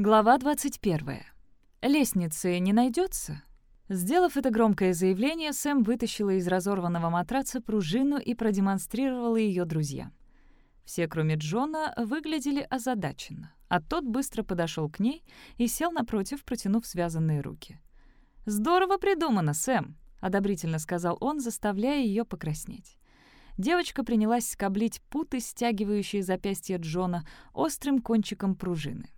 Глава 21. Лестницы не найдется? Сделав это громкое заявление, Сэм вытащила из разорванного матраца пружину и продемонстрировала ее друзьям. Все, кроме Джона, выглядели озадаченно, а тот быстро подошел к ней и сел напротив, протянув связанные руки. «Здорово придумано, Сэм», — одобрительно сказал он, заставляя ее покраснеть. Девочка принялась скоблить путы, стягивающие запястья Джона, острым кончиком пружины.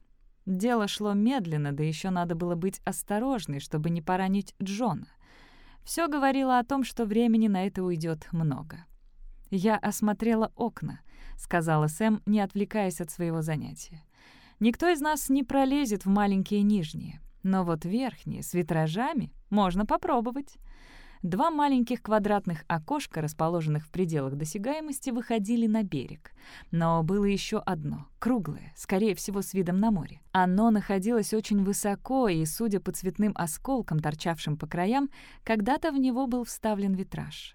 Дело шло медленно, да еще надо было быть осторожной, чтобы не поранить Джона. Все говорило о том, что времени на это уйдет много. «Я осмотрела окна», — сказала Сэм, не отвлекаясь от своего занятия. «Никто из нас не пролезет в маленькие нижние, но вот верхние, с витражами, можно попробовать». Два маленьких квадратных окошка, расположенных в пределах досягаемости, выходили на берег. Но было еще одно, круглое, скорее всего, с видом на море. Оно находилось очень высоко, и, судя по цветным осколкам, торчавшим по краям, когда-то в него был вставлен витраж.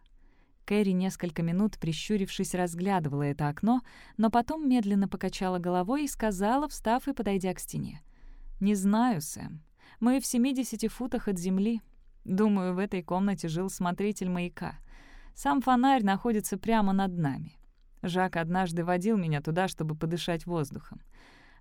Кэрри несколько минут, прищурившись, разглядывала это окно, но потом медленно покачала головой и сказала, встав и подойдя к стене. «Не знаю, Сэм. Мы в 70 футах от земли, Думаю, в этой комнате жил смотритель маяка. Сам фонарь находится прямо над нами. Жак однажды водил меня туда, чтобы подышать воздухом.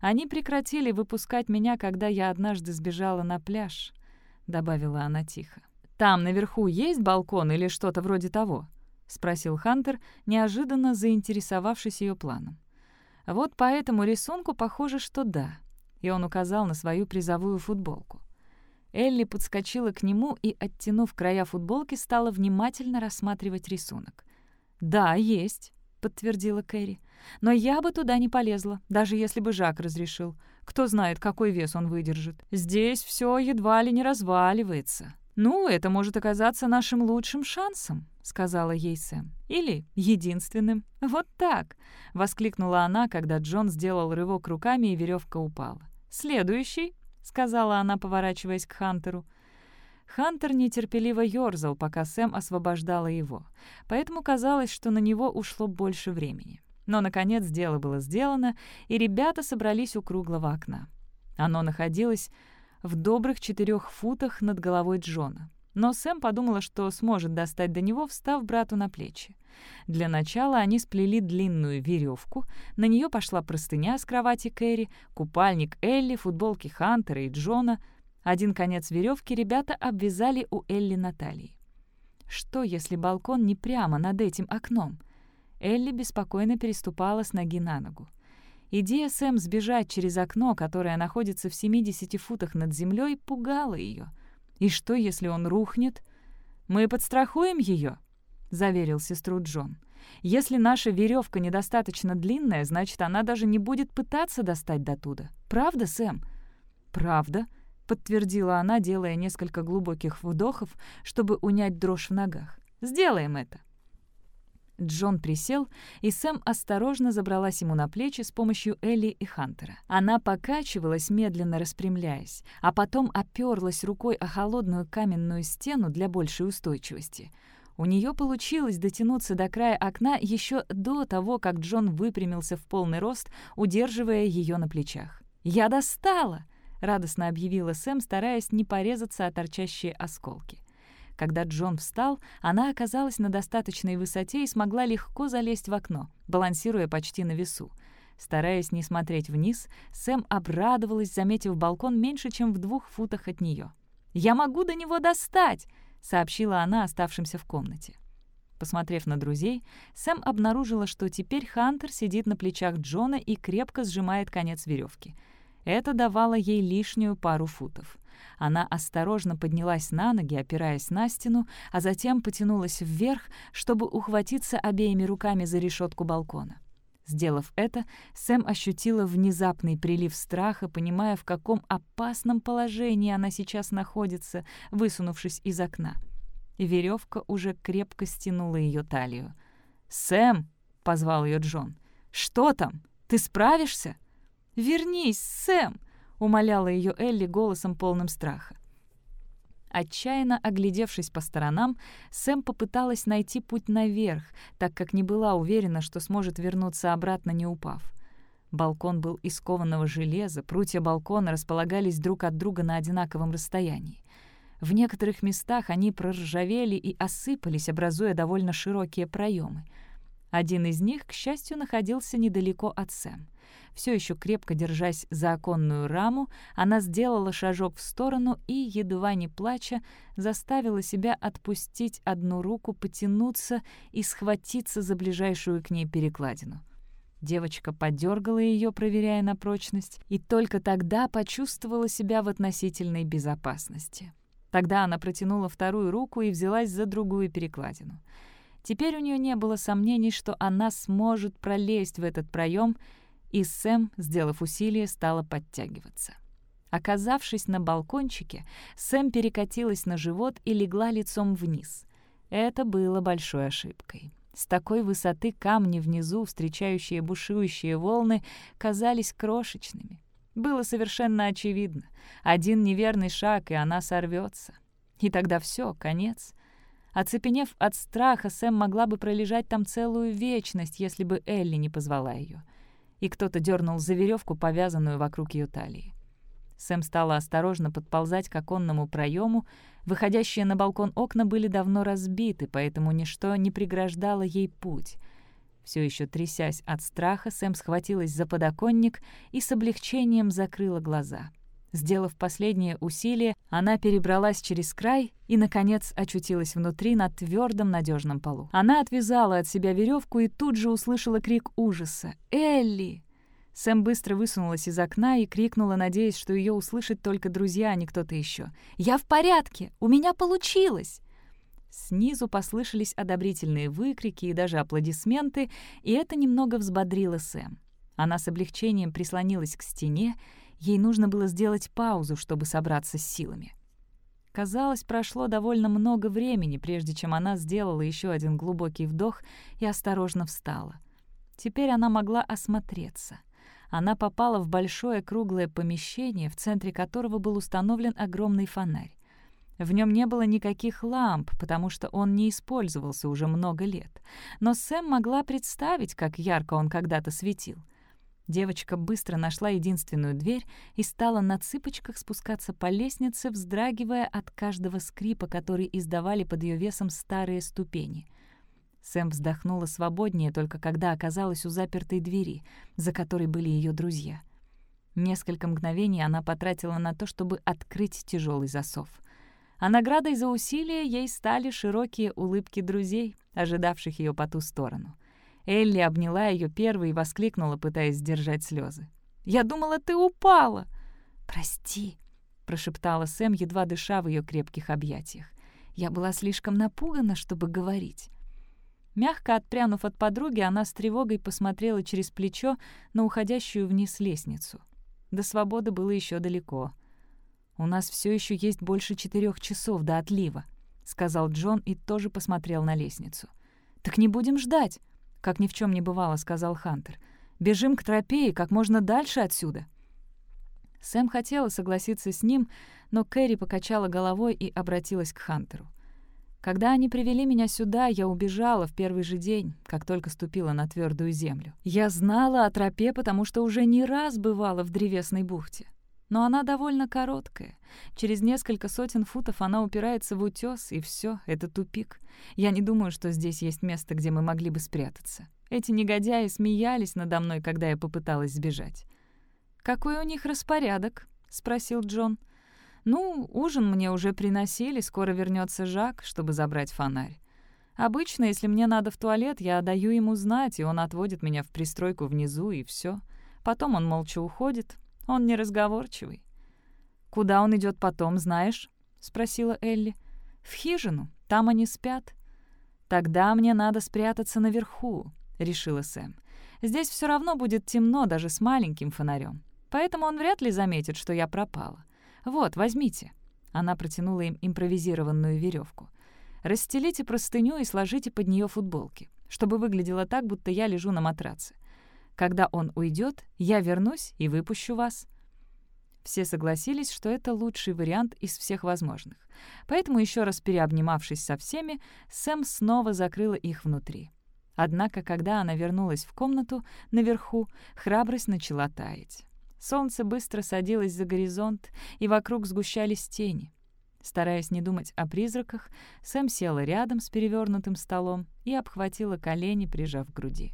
Они прекратили выпускать меня, когда я однажды сбежала на пляж», — добавила она тихо. «Там наверху есть балкон или что-то вроде того?» — спросил Хантер, неожиданно заинтересовавшись ее планом. «Вот по этому рисунку похоже, что да», и он указал на свою призовую футболку. Элли подскочила к нему и, оттянув края футболки, стала внимательно рассматривать рисунок. «Да, есть», — подтвердила Кэрри. «Но я бы туда не полезла, даже если бы Жак разрешил. Кто знает, какой вес он выдержит. Здесь все едва ли не разваливается». «Ну, это может оказаться нашим лучшим шансом», — сказала ей Сэм. «Или единственным. Вот так!» — воскликнула она, когда Джон сделал рывок руками, и веревка упала. «Следующий!» — сказала она, поворачиваясь к Хантеру. Хантер нетерпеливо ёрзал, пока Сэм освобождала его, поэтому казалось, что на него ушло больше времени. Но, наконец, дело было сделано, и ребята собрались у круглого окна. Оно находилось в добрых четырех футах над головой Джона. Но Сэм подумала, что сможет достать до него, встав брату на плечи. Для начала они сплели длинную веревку, на нее пошла простыня с кровати Кэрри, купальник Элли, футболки Хантера и Джона. Один конец веревки ребята обвязали у Элли на талии. Что, если балкон не прямо над этим окном? Элли беспокойно переступала с ноги на ногу. Идея Сэм сбежать через окно, которое находится в 70 футах над землей, пугала ее. И что, если он рухнет? «Мы подстрахуем ее», заверил сестру Джон. «Если наша веревка недостаточно длинная, значит, она даже не будет пытаться достать до туда. Правда, Сэм?» «Правда», — подтвердила она, делая несколько глубоких вдохов, чтобы унять дрожь в ногах. «Сделаем это». Джон присел, и Сэм осторожно забралась ему на плечи с помощью Элли и Хантера. Она покачивалась, медленно распрямляясь, а потом оперлась рукой о холодную каменную стену для большей устойчивости — у нее получилось дотянуться до края окна еще до того, как Джон выпрямился в полный рост, удерживая ее на плечах. «Я достала!» — радостно объявила Сэм, стараясь не порезаться о торчащие осколки. Когда Джон встал, она оказалась на достаточной высоте и смогла легко залезть в окно, балансируя почти на весу. Стараясь не смотреть вниз, Сэм обрадовалась, заметив балкон меньше, чем в двух футах от нее. «Я могу до него достать!» сообщила она оставшимся в комнате. Посмотрев на друзей, Сэм обнаружила, что теперь Хантер сидит на плечах Джона и крепко сжимает конец веревки. Это давало ей лишнюю пару футов. Она осторожно поднялась на ноги, опираясь на стену, а затем потянулась вверх, чтобы ухватиться обеими руками за решетку балкона. Сделав это, Сэм ощутила внезапный прилив страха, понимая, в каком опасном положении она сейчас находится, высунувшись из окна. Веревка уже крепко стянула ее талию. «Сэм!» — позвал ее Джон. «Что там? Ты справишься?» «Вернись, Сэм!» — умоляла ее Элли голосом полным страха. Отчаянно оглядевшись по сторонам, Сэм попыталась найти путь наверх, так как не была уверена, что сможет вернуться обратно, не упав. Балкон был из кованого железа, прутья балкона располагались друг от друга на одинаковом расстоянии. В некоторых местах они проржавели и осыпались, образуя довольно широкие проемы. Один из них, к счастью, находился недалеко от Сэм. Все еще крепко держась за оконную раму, она сделала шажок в сторону и, едва не плача, заставила себя отпустить одну руку, потянуться и схватиться за ближайшую к ней перекладину. Девочка подергала ее, проверяя на прочность, и только тогда почувствовала себя в относительной безопасности. Тогда она протянула вторую руку и взялась за другую перекладину. Теперь у нее не было сомнений, что она сможет пролезть в этот проем, и Сэм, сделав усилие, стала подтягиваться. Оказавшись на балкончике, Сэм перекатилась на живот и легла лицом вниз. Это было большой ошибкой. С такой высоты камни внизу, встречающие бушующие волны, казались крошечными. Было совершенно очевидно. Один неверный шаг, и она сорвется. И тогда все, конец. Оцепенев от страха, Сэм могла бы пролежать там целую вечность, если бы Элли не позвала ее и кто-то дернул за веревку, повязанную вокруг ее талии. Сэм стала осторожно подползать к оконному проему. Выходящие на балкон окна были давно разбиты, поэтому ничто не преграждало ей путь. Все еще трясясь от страха, Сэм схватилась за подоконник и с облегчением закрыла глаза — Сделав последнее усилие, она перебралась через край и, наконец, очутилась внутри на твердом надежном полу. Она отвязала от себя веревку и тут же услышала крик ужаса. «Элли!» Сэм быстро высунулась из окна и крикнула, надеясь, что ее услышат только друзья, а не кто-то еще. «Я в порядке! У меня получилось!» Снизу послышались одобрительные выкрики и даже аплодисменты, и это немного взбодрило Сэм. Она с облегчением прислонилась к стене Ей нужно было сделать паузу, чтобы собраться с силами. Казалось, прошло довольно много времени, прежде чем она сделала еще один глубокий вдох и осторожно встала. Теперь она могла осмотреться. Она попала в большое круглое помещение, в центре которого был установлен огромный фонарь. В нем не было никаких ламп, потому что он не использовался уже много лет. Но Сэм могла представить, как ярко он когда-то светил — Девочка быстро нашла единственную дверь и стала на цыпочках спускаться по лестнице, вздрагивая от каждого скрипа, который издавали под ее весом старые ступени. Сэм вздохнула свободнее только когда оказалась у запертой двери, за которой были ее друзья. Несколько мгновений она потратила на то, чтобы открыть тяжелый засов. А наградой за усилия ей стали широкие улыбки друзей, ожидавших ее по ту сторону — Элли обняла ее первой и воскликнула, пытаясь сдержать слезы. «Я думала, ты упала!» «Прости», — прошептала Сэм, едва дыша в ее крепких объятиях. «Я была слишком напугана, чтобы говорить». Мягко отпрянув от подруги, она с тревогой посмотрела через плечо на уходящую вниз лестницу. До свободы было еще далеко. «У нас все еще есть больше четырех часов до отлива», — сказал Джон и тоже посмотрел на лестницу. «Так не будем ждать», как ни в чем не бывало, сказал Хантер. «Бежим к тропе и как можно дальше отсюда». Сэм хотела согласиться с ним, но Кэрри покачала головой и обратилась к Хантеру. «Когда они привели меня сюда, я убежала в первый же день, как только ступила на твердую землю. Я знала о тропе, потому что уже не раз бывала в древесной бухте но она довольно короткая. Через несколько сотен футов она упирается в утес, и все, это тупик. Я не думаю, что здесь есть место, где мы могли бы спрятаться. Эти негодяи смеялись надо мной, когда я попыталась сбежать. «Какой у них распорядок?» — спросил Джон. «Ну, ужин мне уже приносили, скоро вернется Жак, чтобы забрать фонарь. Обычно, если мне надо в туалет, я даю ему знать, и он отводит меня в пристройку внизу, и все. Потом он молча уходит, он неразговорчивый. «Куда он идет потом, знаешь?» — спросила Элли. «В хижину. Там они спят». «Тогда мне надо спрятаться наверху», — решила Сэм. «Здесь все равно будет темно даже с маленьким фонарем, поэтому он вряд ли заметит, что я пропала. Вот, возьмите». Она протянула им импровизированную веревку. «Расстелите простыню и сложите под нее футболки, чтобы выглядело так, будто я лежу на матраце. Когда он уйдет, я вернусь и выпущу вас». Все согласились, что это лучший вариант из всех возможных. Поэтому, еще раз переобнимавшись со всеми, Сэм снова закрыла их внутри. Однако, когда она вернулась в комнату наверху, храбрость начала таять. Солнце быстро садилось за горизонт, и вокруг сгущались тени. Стараясь не думать о призраках, Сэм села рядом с перевернутым столом и обхватила колени, прижав к груди.